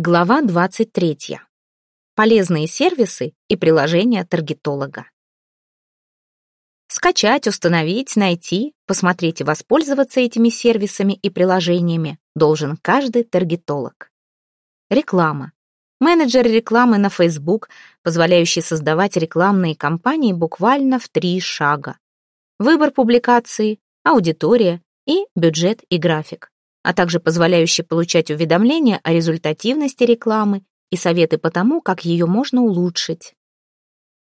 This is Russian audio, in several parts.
Глава 23. Полезные сервисы и приложения таргетолога. Скачать, установить, найти, посмотреть и воспользоваться этими сервисами и приложениями должен каждый таргетолог. Реклама. Менеджер рекламы на Facebook, позволяющий создавать рекламные кампании буквально в три шага. Выбор публикации, аудитория и бюджет и график а также позволяющий получать уведомления о результативности рекламы и советы по тому, как ее можно улучшить.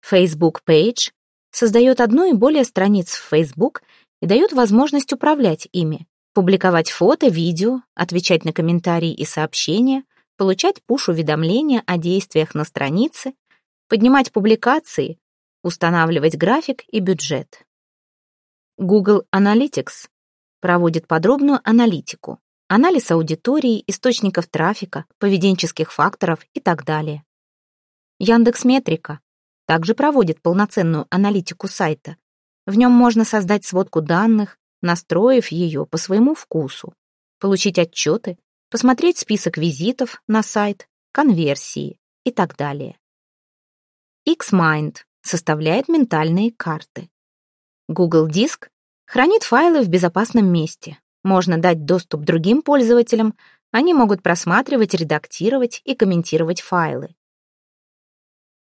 Facebook Page создает одну и более страниц в Facebook и дает возможность управлять ими, публиковать фото, видео, отвечать на комментарии и сообщения, получать пуш-уведомления о действиях на странице, поднимать публикации, устанавливать график и бюджет. Google Analytics проводит подробную аналитику, анализ аудитории, источников трафика, поведенческих факторов и так далее. Яндекс Метрика также проводит полноценную аналитику сайта. В нем можно создать сводку данных, настроив ее по своему вкусу, получить отчеты, посмотреть список визитов на сайт, конверсии и так далее. Xmind составляет ментальные карты. Google Диск хранит файлы в безопасном месте, можно дать доступ другим пользователям, они могут просматривать, редактировать и комментировать файлы.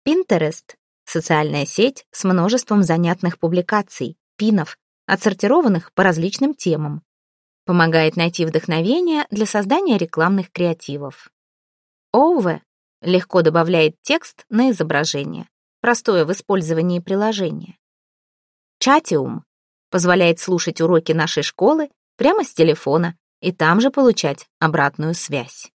Pinterest — социальная сеть с множеством занятных публикаций, пинов, отсортированных по различным темам. Помогает найти вдохновение для создания рекламных креативов. Ove легко добавляет текст на изображение, простое в использовании приложения. Chatium позволяет слушать уроки нашей школы прямо с телефона и там же получать обратную связь.